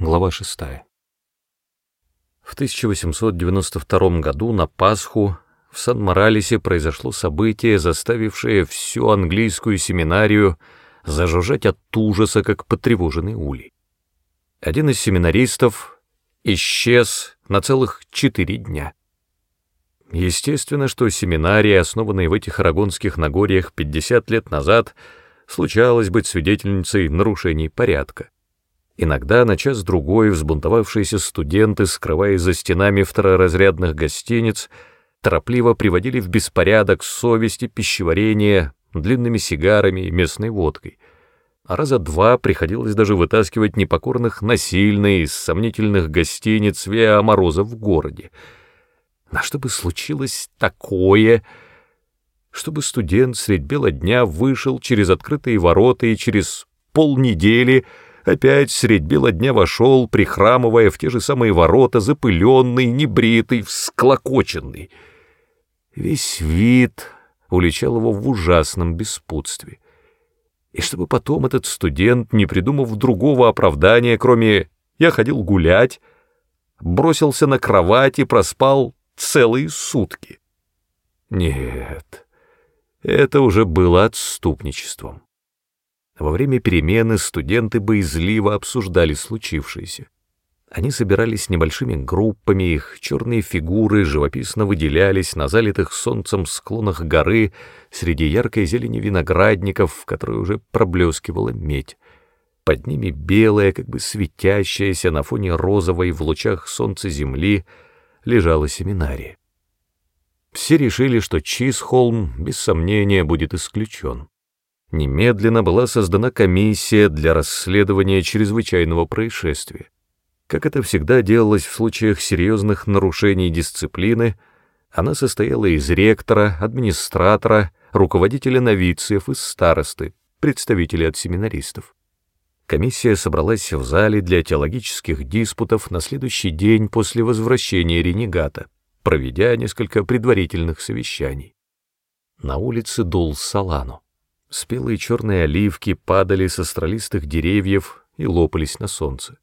Глава 6. В 1892 году на Пасху в Сан-Моралесе произошло событие, заставившее всю английскую семинарию зажужжать от ужаса, как потревоженный улей. Один из семинаристов исчез на целых четыре дня. Естественно, что семинария, основанная в этих Арагонских Нагорьях 50 лет назад, случалось быть свидетельницей нарушений порядка. Иногда на час-другой взбунтовавшиеся студенты, скрываясь за стенами второразрядных гостиниц, торопливо приводили в беспорядок совести пищеварения длинными сигарами и местной водкой. А раза два приходилось даже вытаскивать непокорных насильно из сомнительных гостиниц Виа Мороза в городе. На что бы случилось такое, чтобы студент средь бела дня вышел через открытые ворота и через полнедели — опять средь бела дня вошел, прихрамывая в те же самые ворота, запыленный, небритый, всклокоченный. Весь вид уличал его в ужасном беспутстве. И чтобы потом этот студент, не придумав другого оправдания, кроме «я ходил гулять», бросился на кровать и проспал целые сутки. Нет, это уже было отступничеством. Во время перемены студенты боязливо обсуждали случившееся. Они собирались небольшими группами, их черные фигуры живописно выделялись на залитых солнцем склонах горы среди яркой зелени виноградников, в которой уже проблескивала медь. Под ними белая, как бы светящаяся на фоне розовой в лучах солнца земли, лежала семинария. Все решили, что Чисхолм, без сомнения, будет исключен немедленно была создана комиссия для расследования чрезвычайного происшествия. Как это всегда делалось в случаях серьезных нарушений дисциплины, она состояла из ректора, администратора, руководителя новициев и старосты, представителей от семинаристов. Комиссия собралась в зале для теологических диспутов на следующий день после возвращения ренегата, проведя несколько предварительных совещаний. На улице дул Салану. Спелые черные оливки падали со стролистых деревьев и лопались на солнце.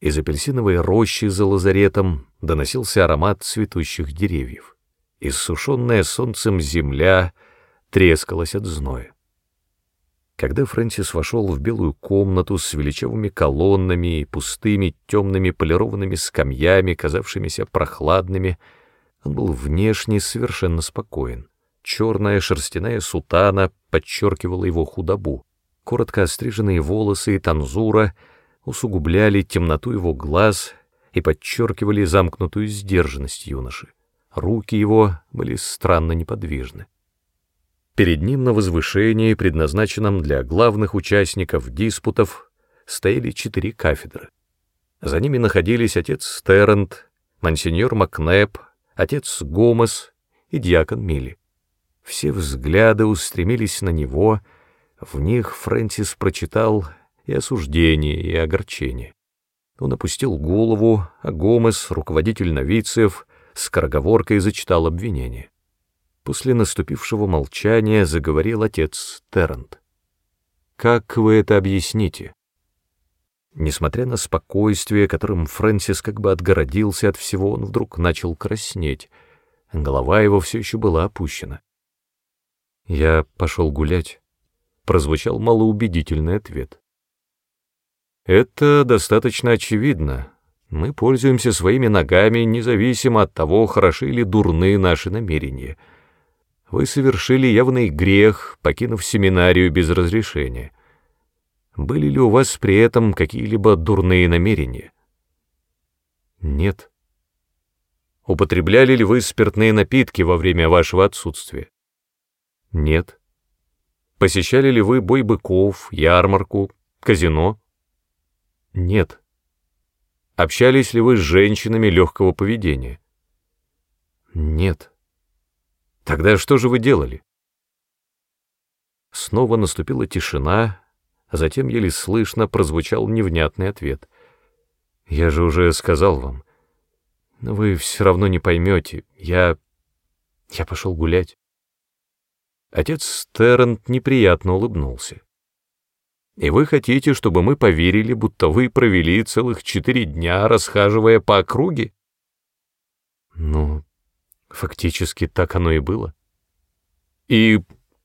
Из апельсиновой рощи за лазаретом доносился аромат цветущих деревьев. Иссушенная солнцем земля трескалась от зноя. Когда Фрэнсис вошел в белую комнату с величавыми колоннами и пустыми темными полированными скамьями, казавшимися прохладными, он был внешне совершенно спокоен. Черная шерстяная сутана подчеркивала его худобу. Коротко остриженные волосы и танзура усугубляли темноту его глаз и подчеркивали замкнутую сдержанность юноши. Руки его были странно неподвижны. Перед ним на возвышении, предназначенном для главных участников диспутов, стояли четыре кафедры. За ними находились отец Стернт, мансиньор Макнеп, отец Гомес и диакон Милли. Все взгляды устремились на него, в них Фрэнсис прочитал и осуждение, и огорчение. Он опустил голову, а Гомес, руководитель новицев, скороговоркой зачитал обвинение. После наступившего молчания заговорил отец Террент. «Как вы это объясните?» Несмотря на спокойствие, которым Фрэнсис как бы отгородился от всего, он вдруг начал краснеть. Голова его все еще была опущена. Я пошел гулять. Прозвучал малоубедительный ответ. Это достаточно очевидно. Мы пользуемся своими ногами, независимо от того, хороши или дурны наши намерения. Вы совершили явный грех, покинув семинарию без разрешения. Были ли у вас при этом какие-либо дурные намерения? Нет. Употребляли ли вы спиртные напитки во время вашего отсутствия? Нет. Посещали ли вы бой быков, ярмарку, казино? Нет. Общались ли вы с женщинами легкого поведения? Нет. Тогда что же вы делали? Снова наступила тишина, а затем еле слышно прозвучал невнятный ответ. Я же уже сказал вам. Но вы все равно не поймете. Я... я пошел гулять. Отец Стернт неприятно улыбнулся. И вы хотите, чтобы мы поверили, будто вы провели целых четыре дня, расхаживая по округе? Ну, фактически так оно и было. И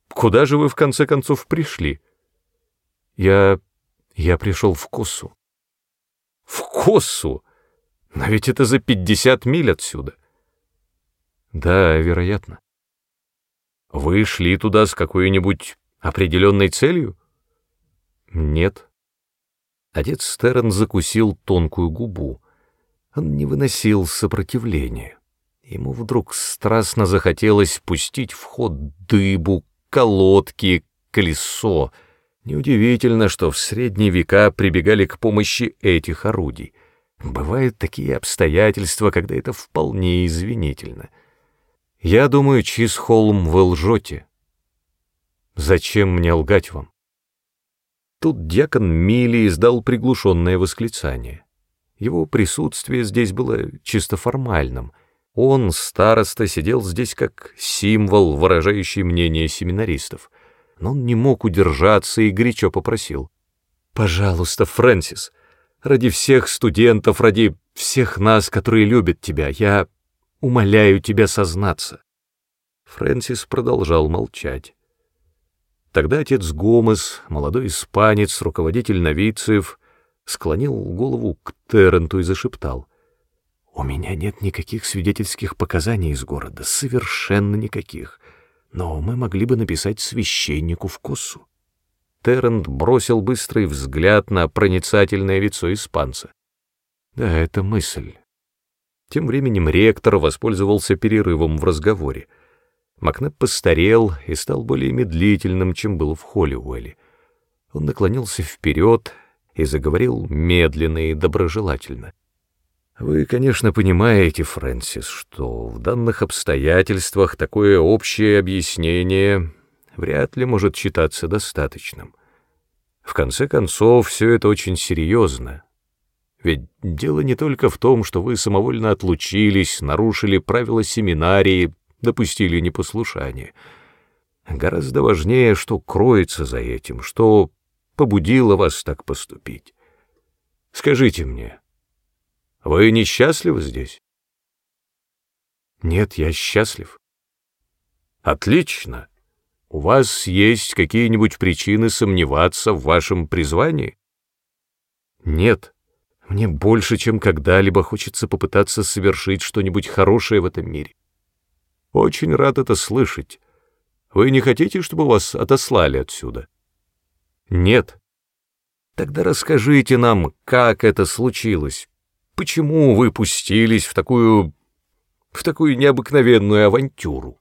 куда же вы в конце концов пришли? Я... я пришел в Косу. В Косу? Но ведь это за пятьдесят миль отсюда. Да, вероятно. Вы шли туда с какой-нибудь определенной целью? Нет. Отец Стерн закусил тонкую губу. Он не выносил сопротивления. Ему вдруг страстно захотелось пустить в ход дыбу, колодки, колесо. Неудивительно, что в средние века прибегали к помощи этих орудий. Бывают такие обстоятельства, когда это вполне извинительно. Я думаю, Чисхолм, вы лжете. Зачем мне лгать вам? Тут дьякон Мили издал приглушенное восклицание. Его присутствие здесь было чисто формальным. Он, староста, сидел здесь как символ, выражающий мнение семинаристов. Но он не мог удержаться и горячо попросил. «Пожалуйста, Фрэнсис, ради всех студентов, ради всех нас, которые любят тебя, я умоляю тебя сознаться». Фрэнсис продолжал молчать. Тогда отец Гомес, молодой испанец, руководитель новициев, склонил голову к Терренту и зашептал. «У меня нет никаких свидетельских показаний из города, совершенно никаких, но мы могли бы написать священнику в косу». Террент бросил быстрый взгляд на проницательное лицо испанца. «Да, это мысль». Тем временем ректор воспользовался перерывом в разговоре. Макнеп постарел и стал более медлительным, чем был в Холлиуэлле. Он наклонился вперед и заговорил медленно и доброжелательно. «Вы, конечно, понимаете, Фрэнсис, что в данных обстоятельствах такое общее объяснение вряд ли может считаться достаточным. В конце концов, все это очень серьезно. Ведь дело не только в том, что вы самовольно отлучились, нарушили правила семинарии, допустили непослушание. Гораздо важнее, что кроется за этим, что побудило вас так поступить. Скажите мне, вы несчастливы здесь? Нет, я счастлив. Отлично. У вас есть какие-нибудь причины сомневаться в вашем призвании? Нет. Мне больше, чем когда-либо хочется попытаться совершить что-нибудь хорошее в этом мире. Очень рад это слышать. Вы не хотите, чтобы вас отослали отсюда? Нет. Тогда расскажите нам, как это случилось. Почему вы пустились в такую... в такую необыкновенную авантюру?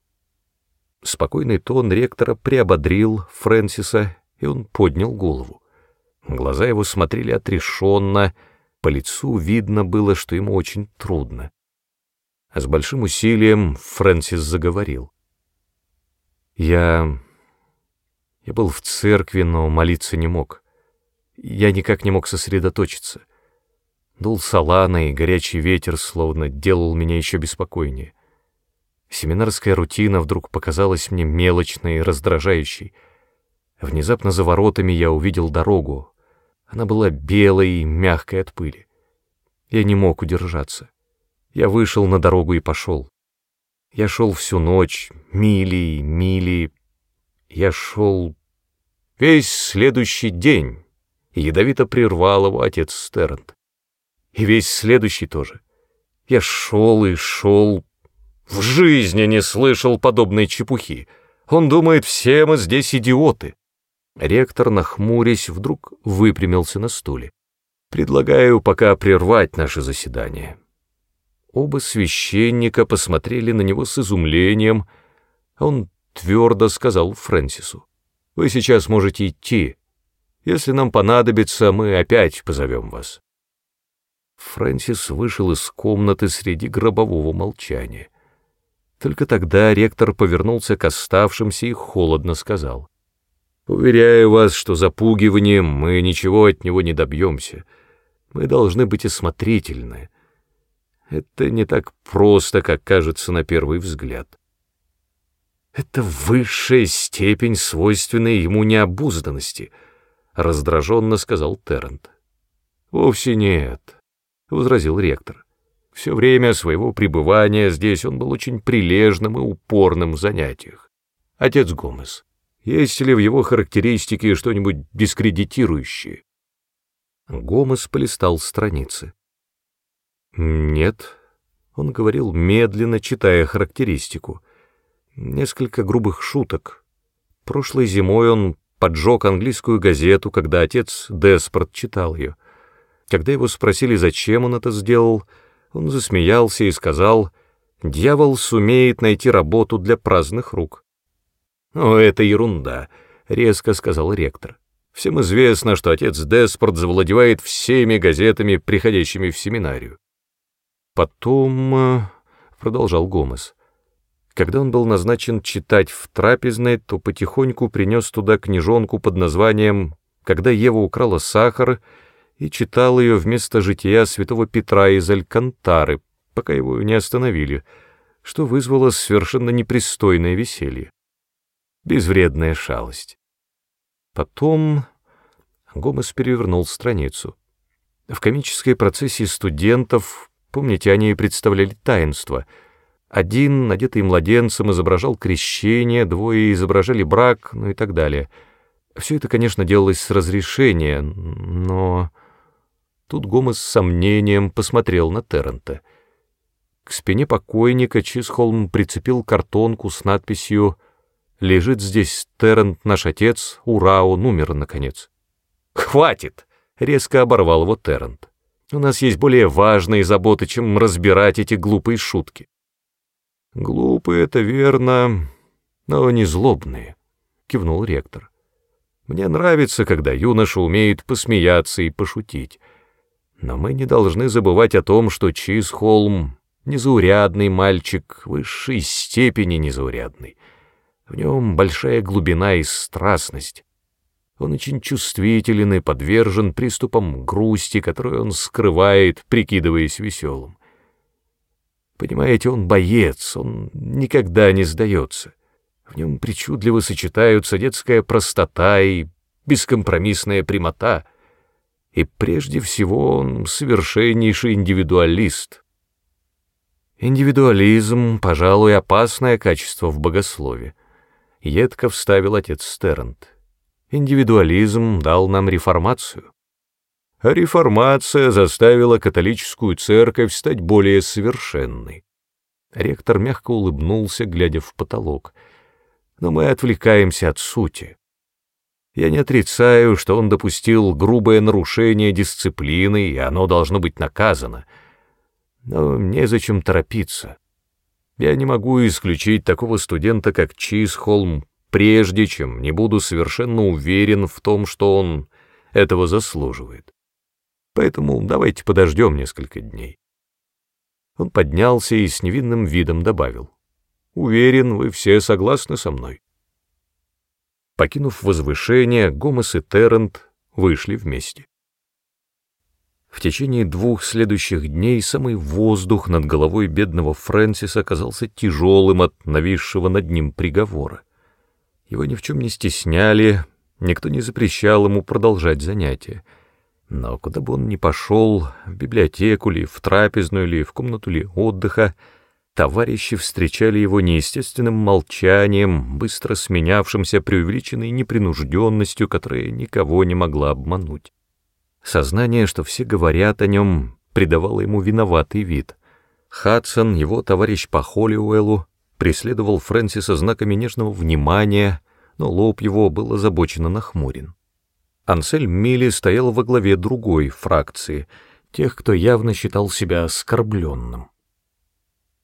Спокойный тон ректора приободрил Фрэнсиса, и он поднял голову. Глаза его смотрели отрешенно, по лицу видно было, что ему очень трудно. А с большим усилием Фрэнсис заговорил. «Я... я был в церкви, но молиться не мог. Я никак не мог сосредоточиться. Дул салана, и горячий ветер словно делал меня еще беспокойнее. Семинарская рутина вдруг показалась мне мелочной и раздражающей. Внезапно за воротами я увидел дорогу. Она была белой и мягкой от пыли. Я не мог удержаться. Я вышел на дорогу и пошел. Я шел всю ночь, мили, мили. Я шел весь следующий день. ядовито прервал его отец Стернт. И весь следующий тоже. Я шел и шел. В жизни не слышал подобной чепухи. Он думает, все мы здесь идиоты. Ректор, нахмурясь, вдруг выпрямился на стуле. Предлагаю пока прервать наше заседание. Оба священника посмотрели на него с изумлением. Он твердо сказал Фрэнсису, «Вы сейчас можете идти. Если нам понадобится, мы опять позовем вас». Фрэнсис вышел из комнаты среди гробового молчания. Только тогда ректор повернулся к оставшимся и холодно сказал, «Уверяю вас, что запугиванием мы ничего от него не добьемся. Мы должны быть осмотрительны». Это не так просто, как кажется на первый взгляд. Это высшая степень свойственной ему необузданности. раздраженно сказал Террент. Вовсе нет, возразил ректор. Все время своего пребывания здесь он был очень прилежным и упорным в занятиях. Отец Гомес, есть ли в его характеристике что-нибудь дискредитирующее? Гомес полистал страницы. Нет, он говорил медленно, читая характеристику. Несколько грубых шуток. Прошлой зимой он поджег английскую газету, когда отец Деспорт читал ее. Когда его спросили, зачем он это сделал, он засмеялся и сказал, «Дьявол сумеет найти работу для праздных рук». «О, это ерунда», — резко сказал ректор. «Всем известно, что отец Деспорт завладевает всеми газетами, приходящими в семинарию». «Потом...» э, — продолжал Гомес. Когда он был назначен читать в трапезной, то потихоньку принес туда книжонку под названием «Когда Ева украла сахар» и читал ее вместо жития святого Петра из Алькантары, пока его не остановили, что вызвало совершенно непристойное веселье. Безвредная шалость. Потом Гомес перевернул страницу. В комической процессии студентов, помните, они представляли таинство — один, надетый младенцем, изображал крещение, двое изображали брак, ну и так далее. Все это, конечно, делалось с разрешения, но... Тут Гомес с сомнением посмотрел на Террента. К спине покойника Чисхолм прицепил картонку с надписью «Лежит здесь Террент, наш отец, ура, он умер, наконец». «Хватит!» — резко оборвал его Террент. «У нас есть более важные заботы, чем разбирать эти глупые шутки». «Глупые, это верно, но не злобные», — кивнул ректор. «Мне нравится, когда юноша умеет посмеяться и пошутить. Но мы не должны забывать о том, что Чизхолм — незаурядный мальчик, высшей степени незаурядный. В нем большая глубина и страстность. Он очень чувствителен и подвержен приступам грусти, которую он скрывает, прикидываясь веселым. Понимаете, он боец, он никогда не сдается. В нем причудливо сочетаются детская простота и бескомпромиссная прямота. И прежде всего он совершеннейший индивидуалист. Индивидуализм, пожалуй, опасное качество в богослове. Едко вставил отец Стернт. Индивидуализм дал нам реформацию а реформация заставила католическую церковь стать более совершенной. Ректор мягко улыбнулся, глядя в потолок. Но мы отвлекаемся от сути. Я не отрицаю, что он допустил грубое нарушение дисциплины, и оно должно быть наказано. Но незачем торопиться. Я не могу исключить такого студента, как Чисхолм, прежде чем не буду совершенно уверен в том, что он этого заслуживает. Поэтому давайте подождем несколько дней. Он поднялся и с невинным видом добавил. Уверен, вы все согласны со мной. Покинув возвышение, Гомес и Террент вышли вместе. В течение двух следующих дней самый воздух над головой бедного Фрэнсиса оказался тяжелым от нависшего над ним приговора. Его ни в чем не стесняли, никто не запрещал ему продолжать занятия. Но куда бы он ни пошел, в библиотеку ли, в трапезную ли, в комнату ли отдыха, товарищи встречали его неестественным молчанием, быстро сменявшимся преувеличенной непринужденностью, которая никого не могла обмануть. Сознание, что все говорят о нем, придавало ему виноватый вид. Хадсон, его товарищ по Холлиуэллу, преследовал Фрэнсиса знаками нежного внимания, но лоб его был озабоченно нахмурен. Ансель Милли стоял во главе другой фракции, тех, кто явно считал себя оскорбленным.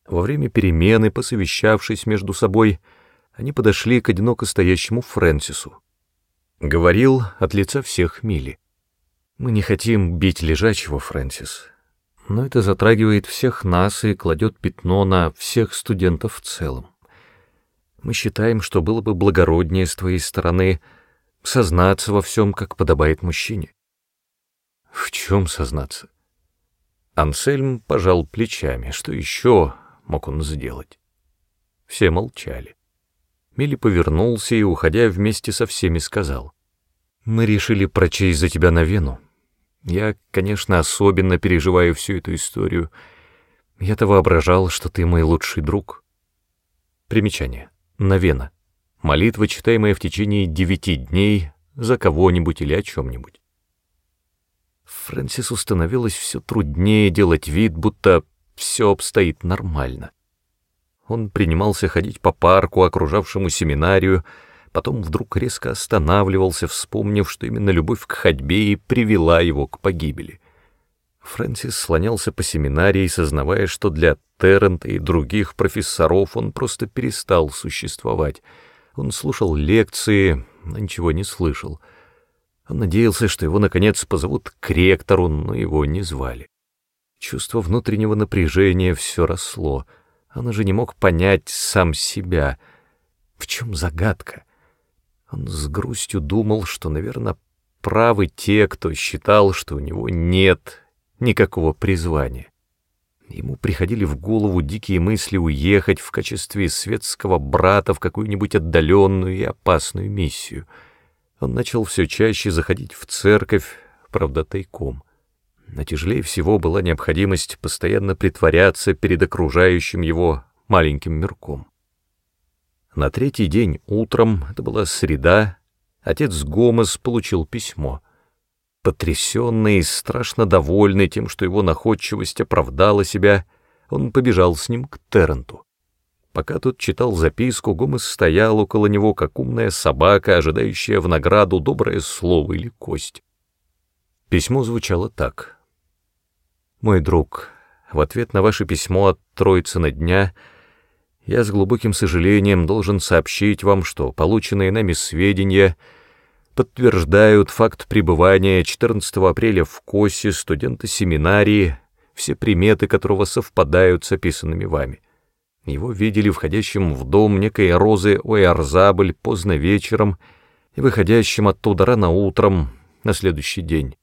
Во время перемены, посовещавшись между собой, они подошли к одиноко стоящему Фрэнсису. Говорил от лица всех Милли. «Мы не хотим бить лежачего, Фрэнсис, но это затрагивает всех нас и кладет пятно на всех студентов в целом. Мы считаем, что было бы благороднее с твоей стороны — сознаться во всем, как подобает мужчине. В чем сознаться? Ансельм пожал плечами. Что еще мог он сделать? Все молчали. Милли повернулся и, уходя вместе со всеми, сказал. Мы решили прочесть за тебя на Вену. Я, конечно, особенно переживаю всю эту историю. Я-то воображал, что ты мой лучший друг. Примечание. Новена. Молитва, читаемая в течение девяти дней за кого-нибудь или о чем-нибудь. Фрэнсису становилось все труднее делать вид, будто все обстоит нормально. Он принимался ходить по парку, окружавшему семинарию, потом вдруг резко останавливался, вспомнив, что именно любовь к ходьбе и привела его к погибели. Фрэнсис слонялся по семинарии, сознавая, что для Террента и других профессоров он просто перестал существовать. Он слушал лекции, но ничего не слышал. Он надеялся, что его, наконец, позовут к ректору, но его не звали. Чувство внутреннего напряжения все росло. Он уже не мог понять сам себя. В чем загадка? Он с грустью думал, что, наверное, правы те, кто считал, что у него нет никакого призвания. Ему приходили в голову дикие мысли уехать в качестве светского брата в какую-нибудь отдаленную и опасную миссию. Он начал все чаще заходить в церковь, правда, тайком. Но тяжелее всего была необходимость постоянно притворяться перед окружающим его маленьким мирком. На третий день утром, это была среда, отец Гомес получил письмо. Потрясенный и страшно довольный тем, что его находчивость оправдала себя, он побежал с ним к Терренту. Пока тот читал записку, Гомес стоял около него, как умная собака, ожидающая в награду доброе слово или кость. Письмо звучало так. «Мой друг, в ответ на ваше письмо от Троицына дня — я с глубоким сожалением должен сообщить вам, что полученные нами сведения подтверждают факт пребывания 14 апреля в Косе студента семинарии, все приметы которого совпадают с описанными вами. Его видели входящим в дом некой Розы Ойарзабль поздно вечером и выходящим оттуда рано утром на следующий день.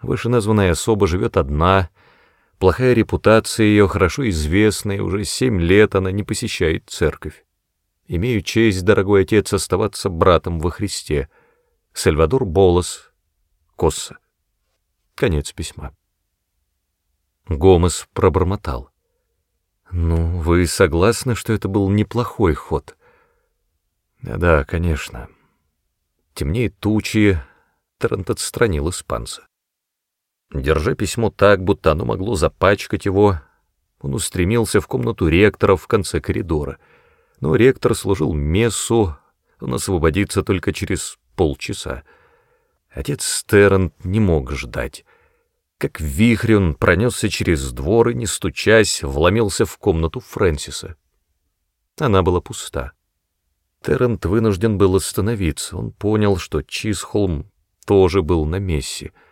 Вышеназванная особа живет одна — Плохая репутация ее хорошо известна, и уже семь лет она не посещает церковь. Имею честь, дорогой отец, оставаться братом во Христе. Сальвадор Болос, Косса. Конец письма. Гомес пробормотал. «Ну, вы согласны, что это был неплохой ход?» «Да, конечно». Темнее тучи, Тарант отстранил испанца. Держа письмо так, будто оно могло запачкать его, он устремился в комнату ректора в конце коридора. Но ректор служил мессу, он освободится только через полчаса. Отец Стерн не мог ждать. Как вихрь он пронесся через двор и, не стучась, вломился в комнату Фрэнсиса. Она была пуста. Террент вынужден был остановиться. Он понял, что Чисхолм тоже был на мессе —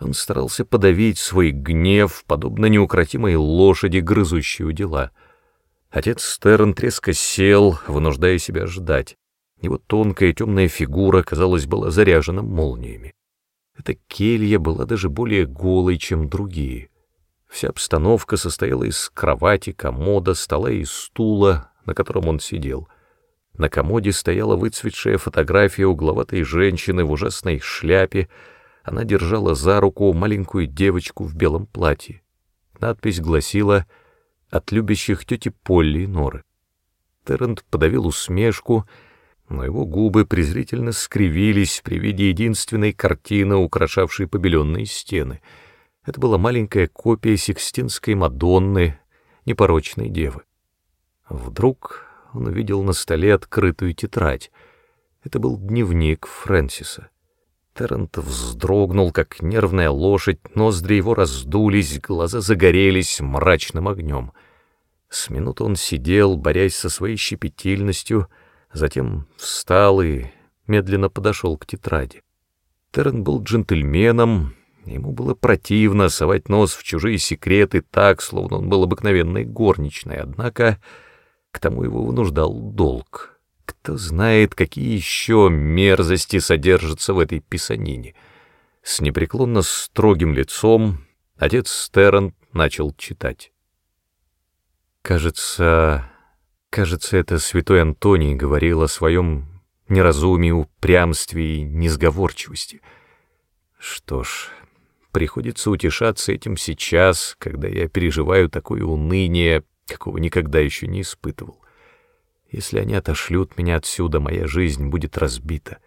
он старался подавить свой гнев, подобно неукротимой лошади, грызущей у дела. Отец Стерн треско сел, вынуждая себя ждать. Его тонкая темная фигура, казалось, была заряжена молниями. Эта келья была даже более голой, чем другие. Вся обстановка состояла из кровати, комода, стола и стула, на котором он сидел. На комоде стояла выцветшая фотография угловатой женщины в ужасной шляпе, она держала за руку маленькую девочку в белом платье. Надпись гласила «От любящих тети Полли и Норы». Террент подавил усмешку, но его губы презрительно скривились при виде единственной картины, украшавшей побеленные стены. Это была маленькая копия Сикстинской Мадонны, непорочной девы. Вдруг он увидел на столе открытую тетрадь. Это был дневник Фрэнсиса. Террент вздрогнул, как нервная лошадь, ноздри его раздулись, глаза загорелись мрачным огнем. С минуты он сидел, борясь со своей щепетильностью, затем встал и медленно подошел к тетради. Террен был джентльменом, ему было противно совать нос в чужие секреты так, словно он был обыкновенной горничной, однако к тому его вынуждал долг — кто знает, какие еще мерзости содержатся в этой писанине. С непреклонно строгим лицом отец Стерн начал читать. Кажется, кажется, это святой Антоний говорил о своем неразумии, упрямстве и несговорчивости. Что ж, приходится утешаться этим сейчас, когда я переживаю такое уныние, какого никогда еще не испытывал. Если они отошлют меня отсюда, моя жизнь будет разбита.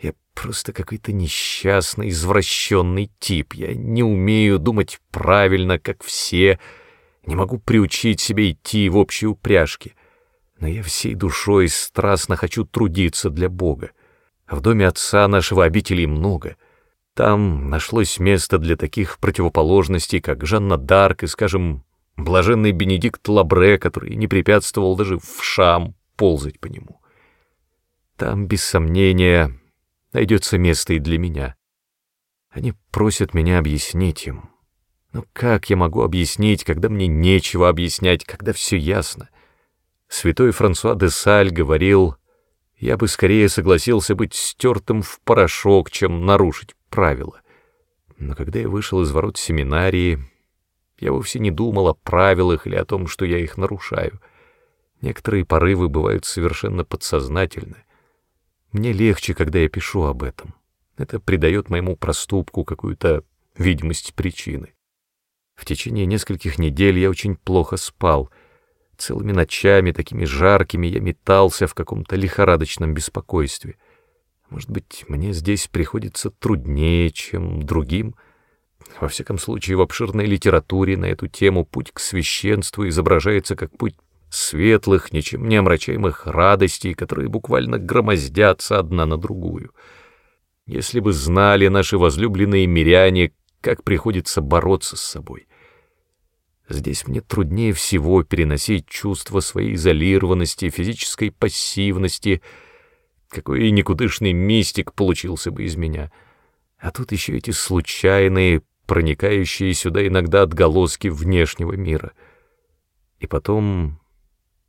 Я просто какой-то несчастный, извращенный тип. Я не умею думать правильно, как все, не могу приучить себя идти в общей упряжке. Но я всей душой страстно хочу трудиться для Бога. В доме отца нашего обителей много. Там нашлось место для таких противоположностей, как Жанна Дарк и, скажем, блаженный Бенедикт Лабре, который не препятствовал даже в шам ползать по нему. Там, без сомнения, найдется место и для меня. Они просят меня объяснить им. Но как я могу объяснить, когда мне нечего объяснять, когда все ясно? Святой Франсуа де Саль говорил, я бы скорее согласился быть стертым в порошок, чем нарушить правила. Но когда я вышел из ворот семинарии, я вовсе не думал о правилах или о том, что я их нарушаю. Некоторые порывы бывают совершенно подсознательны. Мне легче, когда я пишу об этом. Это придает моему проступку какую-то видимость причины. В течение нескольких недель я очень плохо спал. Целыми ночами, такими жаркими, я метался в каком-то лихорадочном беспокойстве. Может быть, мне здесь приходится труднее, чем другим — во всяком случае, в обширной литературе на эту тему путь к священству изображается как путь светлых, ничем не омрачаемых радостей, которые буквально громоздятся одна на другую. Если бы знали наши возлюбленные миряне, как приходится бороться с собой. Здесь мне труднее всего переносить чувство своей изолированности, физической пассивности, какой никудышный мистик получился бы из меня. А тут еще эти случайные, проникающие сюда иногда отголоски внешнего мира. И потом...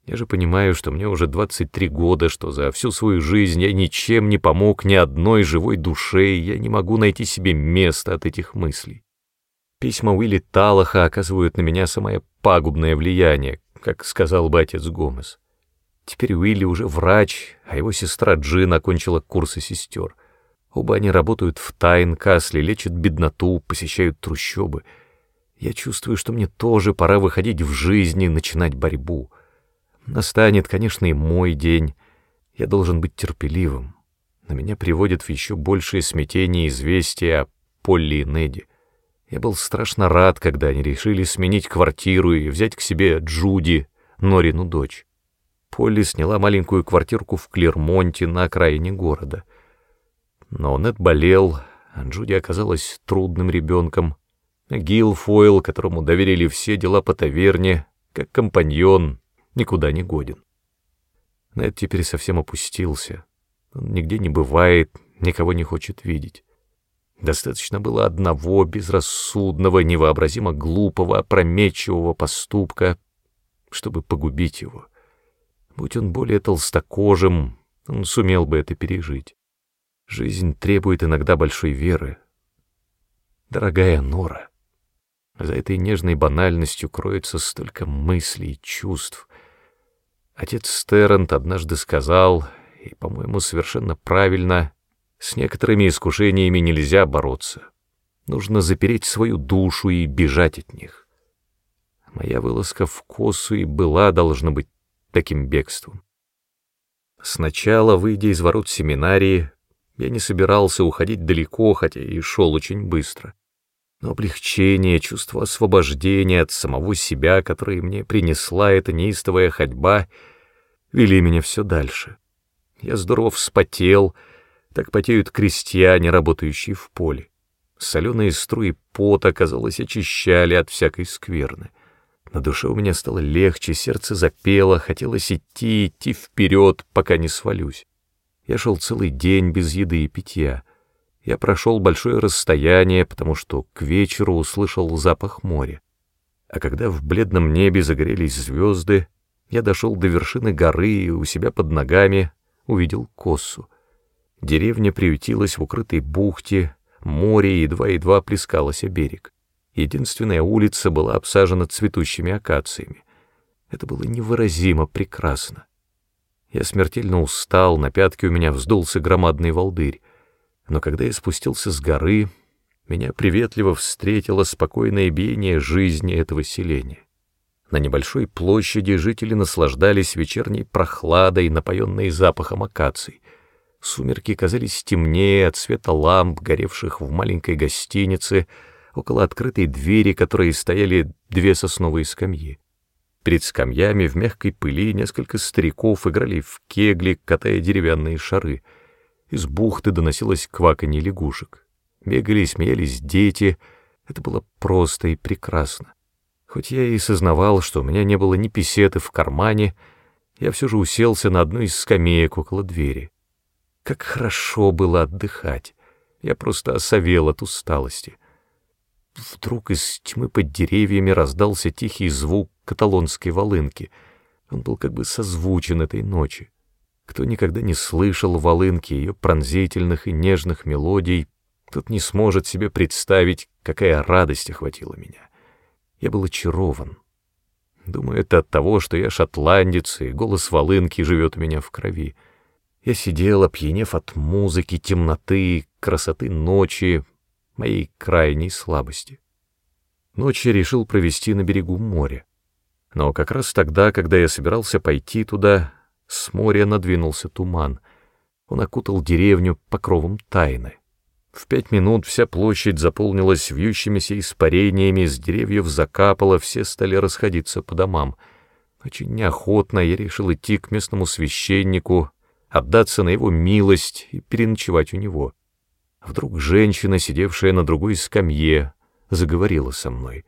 Я же понимаю, что мне уже 23 года, что за всю свою жизнь я ничем не помог ни одной живой душе, и я не могу найти себе места от этих мыслей. Письма Уилли Талаха оказывают на меня самое пагубное влияние, как сказал бы отец Гомес. Теперь Уилли уже врач, а его сестра Джин окончила курсы сестер. Оба они работают в Тайн-Касле, лечат бедноту, посещают трущобы. Я чувствую, что мне тоже пора выходить в жизнь и начинать борьбу. Настанет, конечно, и мой день. Я должен быть терпеливым. На меня приводит в еще большее смятение известия о Полли и Неди. Я был страшно рад, когда они решили сменить квартиру и взять к себе Джуди, Норину дочь. Полли сняла маленькую квартирку в Клермонте на окраине города — но Нед болел, а Джуди оказалась трудным ребенком. Гил Фойл, которому доверили все дела по таверне, как компаньон, никуда не годен. Нед теперь совсем опустился. Он нигде не бывает, никого не хочет видеть. Достаточно было одного безрассудного, невообразимо глупого, опрометчивого поступка, чтобы погубить его. Будь он более толстокожим, он сумел бы это пережить. Жизнь требует иногда большой веры. Дорогая Нора, за этой нежной банальностью кроется столько мыслей и чувств. Отец Стернт однажды сказал, и, по-моему, совершенно правильно, с некоторыми искушениями нельзя бороться. Нужно запереть свою душу и бежать от них. Моя вылазка в косу и была, должна быть, таким бегством. Сначала, выйдя из ворот семинарии, я не собирался уходить далеко, хотя и шел очень быстро. Но облегчение, чувство освобождения от самого себя, которое мне принесла эта неистовая ходьба, вели меня все дальше. Я здорово вспотел, так потеют крестьяне, работающие в поле. Соленые струи пота, казалось, очищали от всякой скверны. На душе у меня стало легче, сердце запело, хотелось идти, идти вперед, пока не свалюсь. Я шел целый день без еды и питья. Я прошел большое расстояние, потому что к вечеру услышал запах моря. А когда в бледном небе загорелись звезды, я дошел до вершины горы и у себя под ногами увидел косу. Деревня приютилась в укрытой бухте, море едва-едва плескалось о берег. Единственная улица была обсажена цветущими акациями. Это было невыразимо прекрасно. Я смертельно устал, на пятке у меня вздулся громадный волдырь. Но когда я спустился с горы, меня приветливо встретило спокойное биение жизни этого селения. На небольшой площади жители наслаждались вечерней прохладой, напоенной запахом акаций. Сумерки казались темнее от света ламп, горевших в маленькой гостинице, около открытой двери, которой стояли две сосновые скамьи. Перед скамьями в мягкой пыли несколько стариков играли в кегли, катая деревянные шары. Из бухты доносилось кваканье лягушек. Бегали и смеялись дети. Это было просто и прекрасно. Хоть я и сознавал, что у меня не было ни писеты в кармане, я все же уселся на одну из скамеек около двери. Как хорошо было отдыхать. Я просто осовел от усталости. Вдруг из тьмы под деревьями раздался тихий звук каталонской волынки. Он был как бы созвучен этой ночи. Кто никогда не слышал волынки, ее пронзительных и нежных мелодий, тот не сможет себе представить, какая радость охватила меня. Я был очарован. Думаю, это от того, что я шотландец, и голос волынки живет у меня в крови. Я сидел, опьянев от музыки, темноты, красоты ночи, моей крайней слабости. Ночь решил провести на берегу моря. Но как раз тогда, когда я собирался пойти туда, с моря надвинулся туман. Он окутал деревню покровом тайны. В пять минут вся площадь заполнилась вьющимися испарениями, с деревьев закапало, все стали расходиться по домам. Очень неохотно я решил идти к местному священнику, отдаться на его милость и переночевать у него. Вдруг женщина, сидевшая на другой скамье, заговорила со мной.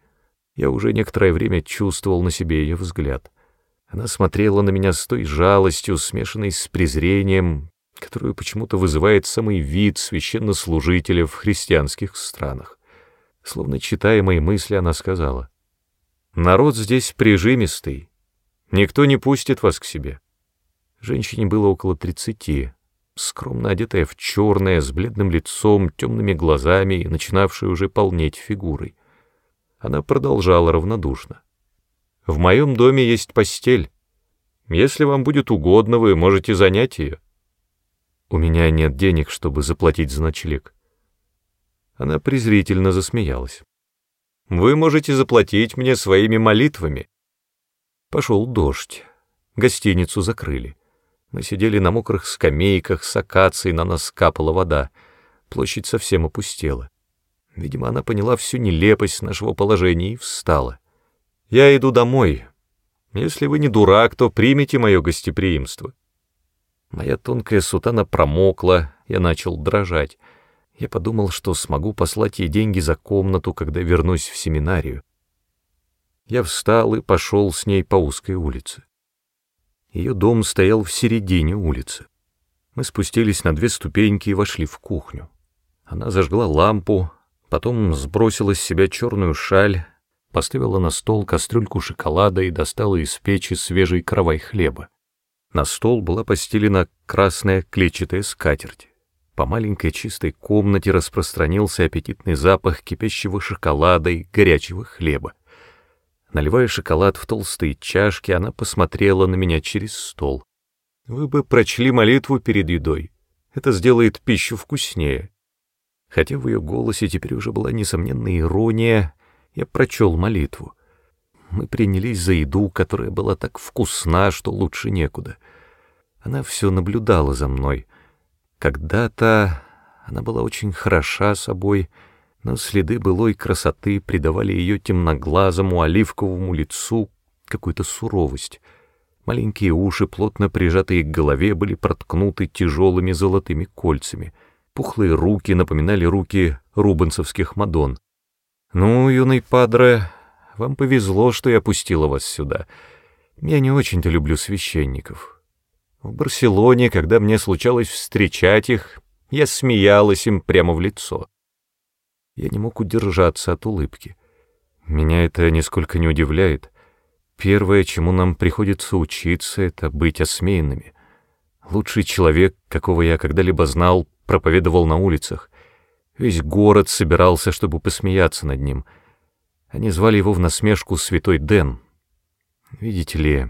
Я уже некоторое время чувствовал на себе ее взгляд. Она смотрела на меня с той жалостью, смешанной с презрением, которую почему-то вызывает самый вид священнослужителя в христианских странах. Словно читая мои мысли, она сказала, «Народ здесь прижимистый, никто не пустит вас к себе». Женщине было около тридцати, скромно одетая в черное, с бледным лицом, темными глазами и начинавшая уже полнеть фигурой. Она продолжала равнодушно. «В моем доме есть постель. Если вам будет угодно, вы можете занять ее». У меня нет денег, чтобы заплатить за ночлег. Она презрительно засмеялась. Вы можете заплатить мне своими молитвами. Пошел дождь. Гостиницу закрыли. Мы сидели на мокрых скамейках с акацией, на нас капала вода. Площадь совсем опустела. Видимо, она поняла всю нелепость нашего положения и встала. «Я иду домой. Если вы не дурак, то примите мое гостеприимство. Моя тонкая сутана промокла, я начал дрожать. Я подумал, что смогу послать ей деньги за комнату, когда вернусь в семинарию. Я встал и пошел с ней по узкой улице. Ее дом стоял в середине улицы. Мы спустились на две ступеньки и вошли в кухню. Она зажгла лампу, потом сбросила с себя черную шаль, поставила на стол кастрюльку шоколада и достала из печи свежий кровай хлеба. На стол была постелена красная клетчатая скатерть. По маленькой чистой комнате распространился аппетитный запах кипящего шоколада и горячего хлеба. Наливая шоколад в толстые чашки, она посмотрела на меня через стол. «Вы бы прочли молитву перед едой. Это сделает пищу вкуснее». Хотя в ее голосе теперь уже была несомненная ирония, я прочел молитву мы принялись за еду, которая была так вкусна, что лучше некуда. Она все наблюдала за мной. Когда-то она была очень хороша собой, но следы былой красоты придавали ее темноглазому оливковому лицу какую-то суровость. Маленькие уши, плотно прижатые к голове, были проткнуты тяжелыми золотыми кольцами. Пухлые руки напоминали руки рубенсовских мадон. «Ну, юный падре, вам повезло, что я пустила вас сюда. Я не очень-то люблю священников. В Барселоне, когда мне случалось встречать их, я смеялась им прямо в лицо. Я не мог удержаться от улыбки. Меня это нисколько не удивляет. Первое, чему нам приходится учиться, это быть осмеянными. Лучший человек, какого я когда-либо знал, проповедовал на улицах. Весь город собирался, чтобы посмеяться над ним — они звали его в насмешку Святой Дэн. Видите ли,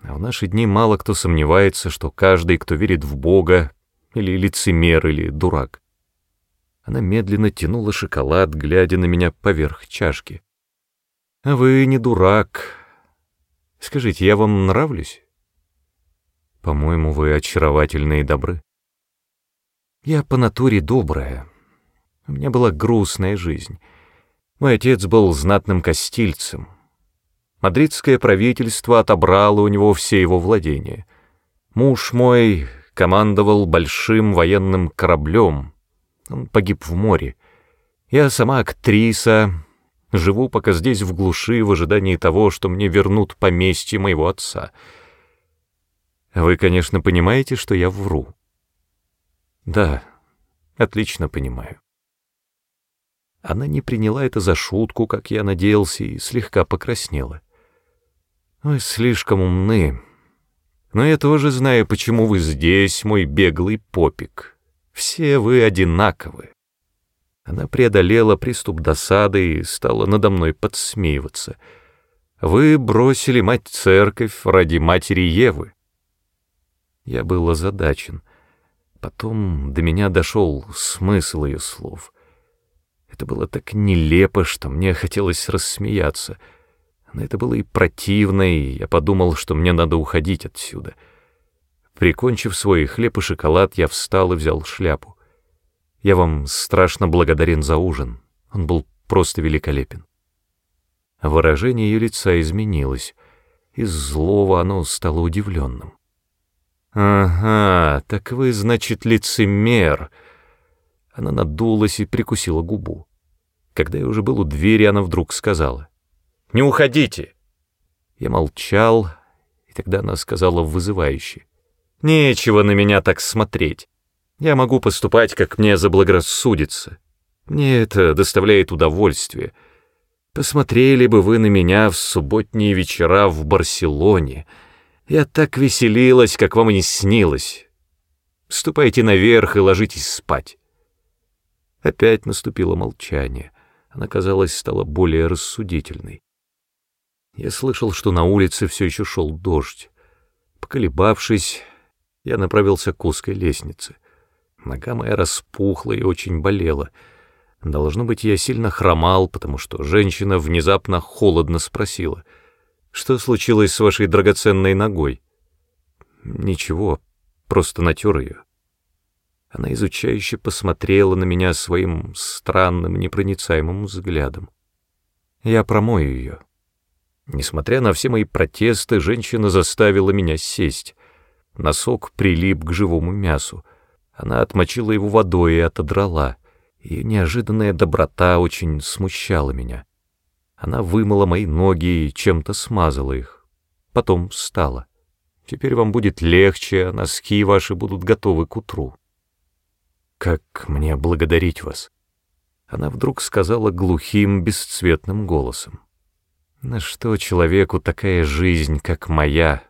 в наши дни мало кто сомневается, что каждый, кто верит в Бога, или лицемер, или дурак. Она медленно тянула шоколад, глядя на меня поверх чашки. «А вы не дурак. Скажите, я вам нравлюсь?» «По-моему, вы очаровательны и добры». «Я по натуре добрая. У меня была грустная жизнь. Мой отец был знатным костильцем. Мадридское правительство отобрало у него все его владения. Муж мой командовал большим военным кораблем. Он погиб в море. Я сама актриса, живу пока здесь в глуши в ожидании того, что мне вернут поместье моего отца. Вы, конечно, понимаете, что я вру. Да, отлично понимаю. Она не приняла это за шутку, как я надеялся, и слегка покраснела. Вы слишком умны. Но я тоже знаю, почему вы здесь, мой беглый попик. Все вы одинаковы. Она преодолела приступ досады и стала надо мной подсмеиваться. Вы бросили мать церковь ради матери Евы. Я был озадачен. Потом до меня дошел смысл ее слов. Это было так нелепо, что мне хотелось рассмеяться — но это было и противно, и я подумал, что мне надо уходить отсюда. Прикончив свой хлеб и шоколад, я встал и взял шляпу. Я вам страшно благодарен за ужин. Он был просто великолепен. Выражение ее лица изменилось. Из злого оно стало удивленным. «Ага, так вы, значит, лицемер!» Она надулась и прикусила губу. Когда я уже был у двери, она вдруг сказала. Не уходите!» Я молчал, и тогда она сказала вызывающе. «Нечего на меня так смотреть. Я могу поступать, как мне заблагорассудится. Мне это доставляет удовольствие. Посмотрели бы вы на меня в субботние вечера в Барселоне. Я так веселилась, как вам и не снилось. Ступайте наверх и ложитесь спать». Опять наступило молчание. Она, казалось, стала более рассудительной. Я слышал, что на улице все еще шел дождь. Поколебавшись, я направился к узкой лестнице. Нога моя распухла и очень болела. Должно быть, я сильно хромал, потому что женщина внезапно холодно спросила, «Что случилось с вашей драгоценной ногой?» «Ничего, просто натер ее». Она изучающе посмотрела на меня своим странным, непроницаемым взглядом. «Я промою ее». Несмотря на все мои протесты, женщина заставила меня сесть. Носок прилип к живому мясу. Она отмочила его водой и отодрала. Ее неожиданная доброта очень смущала меня. Она вымыла мои ноги и чем-то смазала их. Потом встала. Теперь вам будет легче, а носки ваши будут готовы к утру. Как мне благодарить вас? Она вдруг сказала глухим, бесцветным голосом. На что человеку такая жизнь, как моя?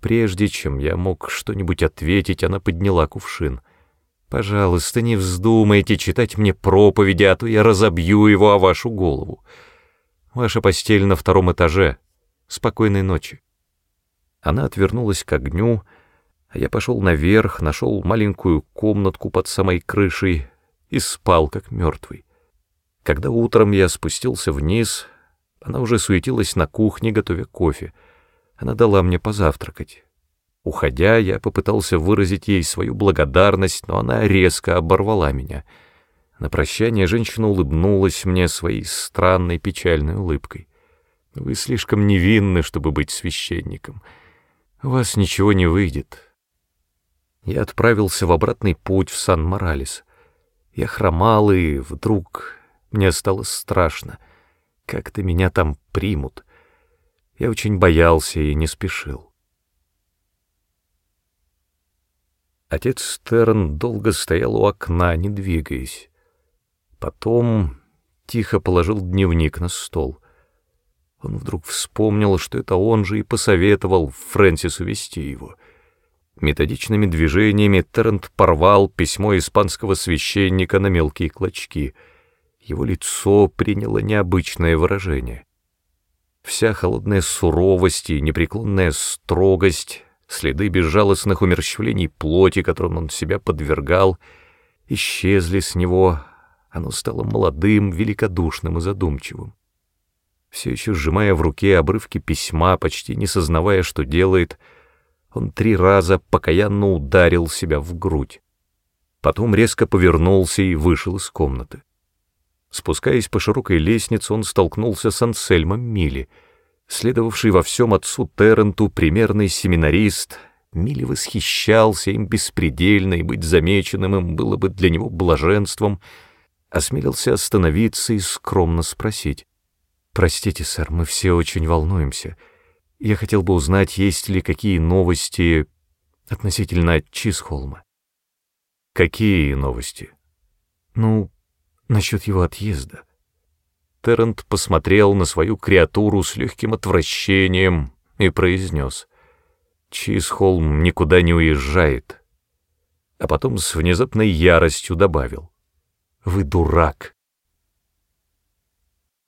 Прежде чем я мог что-нибудь ответить, она подняла кувшин. Пожалуйста, не вздумайте читать мне проповеди, а то я разобью его о вашу голову. Ваша постель на втором этаже. Спокойной ночи. Она отвернулась к огню, а я пошел наверх, нашел маленькую комнатку под самой крышей и спал, как мертвый. Когда утром я спустился вниз, она уже суетилась на кухне, готовя кофе. Она дала мне позавтракать. Уходя, я попытался выразить ей свою благодарность, но она резко оборвала меня. На прощание женщина улыбнулась мне своей странной печальной улыбкой. «Вы слишком невинны, чтобы быть священником. У вас ничего не выйдет». Я отправился в обратный путь в Сан-Моралес. Я хромал, и вдруг мне стало страшно — как-то меня там примут. Я очень боялся и не спешил. Отец Стерн долго стоял у окна, не двигаясь. Потом тихо положил дневник на стол. Он вдруг вспомнил, что это он же и посоветовал Фрэнсису вести его. Методичными движениями Террент порвал письмо испанского священника на мелкие клочки — его лицо приняло необычное выражение. Вся холодная суровость и непреклонная строгость, следы безжалостных умерщвлений плоти, которым он себя подвергал, исчезли с него, оно стало молодым, великодушным и задумчивым. Все еще сжимая в руке обрывки письма, почти не сознавая, что делает, он три раза покаянно ударил себя в грудь. Потом резко повернулся и вышел из комнаты. Спускаясь по широкой лестнице, он столкнулся с Ансельмом Милли, следовавший во всем отцу Терренту примерный семинарист. Милли восхищался им беспредельно, и быть замеченным им было бы для него блаженством, осмелился остановиться и скромно спросить. «Простите, сэр, мы все очень волнуемся. Я хотел бы узнать, есть ли какие новости относительно Чисхолма». «Какие новости?» «Ну, насчет его отъезда». Террент посмотрел на свою креатуру с легким отвращением и произнес. «Чисхолм никуда не уезжает». А потом с внезапной яростью добавил. «Вы дурак».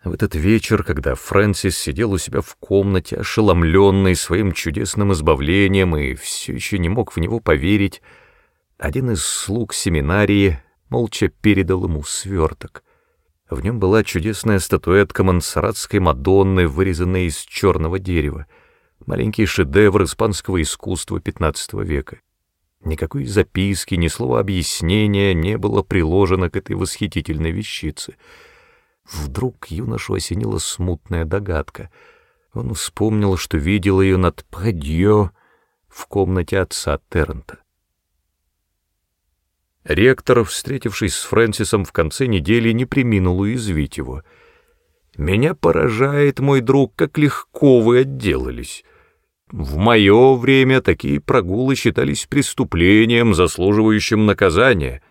В этот вечер, когда Фрэнсис сидел у себя в комнате, ошеломленный своим чудесным избавлением и все еще не мог в него поверить, один из слуг семинарии молча передал ему сверток. В нем была чудесная статуэтка мансаратской Мадонны, вырезанная из черного дерева, маленький шедевр испанского искусства XV века. Никакой записки, ни слова объяснения не было приложено к этой восхитительной вещице — Вдруг юношу осенила смутная догадка. Он вспомнил, что видел ее над Прадье в комнате отца Террента. Ректор, встретившись с Фрэнсисом в конце недели, не приминул уязвить его. «Меня поражает, мой друг, как легко вы отделались. В мое время такие прогулы считались преступлением, заслуживающим наказания».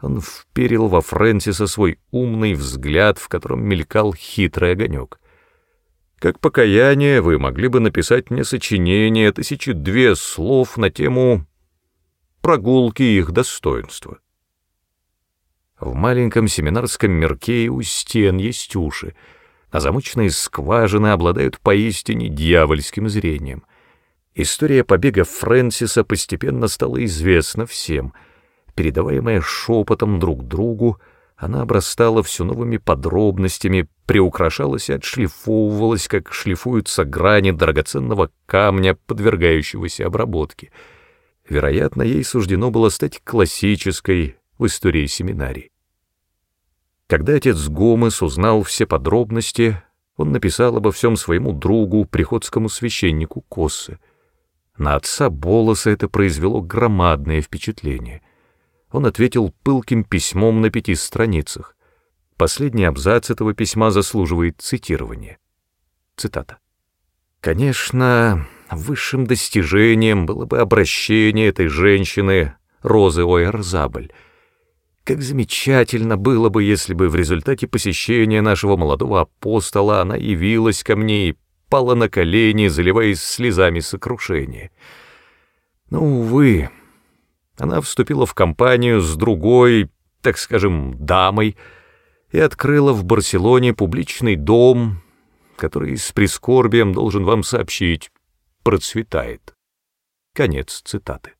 Он вперил во Фрэнсиса свой умный взгляд, в котором мелькал хитрый огонек. Как покаяние вы могли бы написать мне сочинение тысячи две слов на тему прогулки их достоинства. В маленьком семинарском мирке у стен есть уши, а замочные скважины обладают поистине дьявольским зрением. История побега Фрэнсиса постепенно стала известна всем — Передаваемая шепотом друг другу, она обрастала все новыми подробностями, приукрашалась и отшлифовывалась, как шлифуются грани драгоценного камня, подвергающегося обработке. Вероятно, ей суждено было стать классической в истории семинарии. Когда отец Гомес узнал все подробности, он написал обо всем своему другу, приходскому священнику Коссе. На отца Болоса это произвело громадное впечатление — он ответил пылким письмом на пяти страницах. Последний абзац этого письма заслуживает цитирования. Цитата. «Конечно, высшим достижением было бы обращение этой женщины, Розы Ойерзабль. Как замечательно было бы, если бы в результате посещения нашего молодого апостола она явилась ко мне и пала на колени, заливаясь слезами сокрушения. Но, увы, она вступила в компанию с другой, так скажем, дамой и открыла в Барселоне публичный дом, который с прискорбием должен вам сообщить, процветает. Конец цитаты.